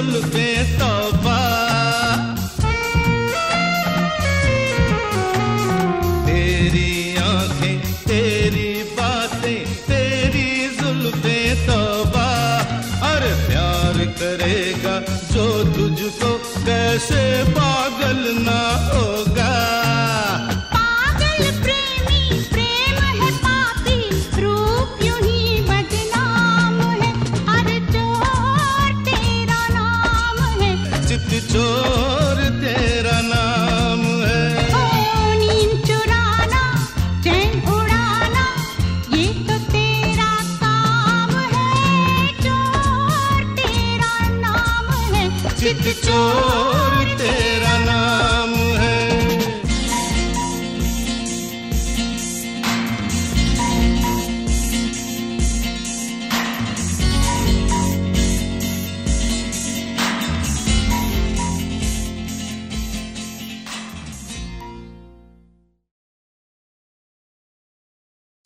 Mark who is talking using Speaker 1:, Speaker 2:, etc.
Speaker 1: जुल्फे तौबा। तेरी आँखें तेरी बातें तेरी तोबा। प्यार करेगा जो तुझको कैसे पागल चित चोर।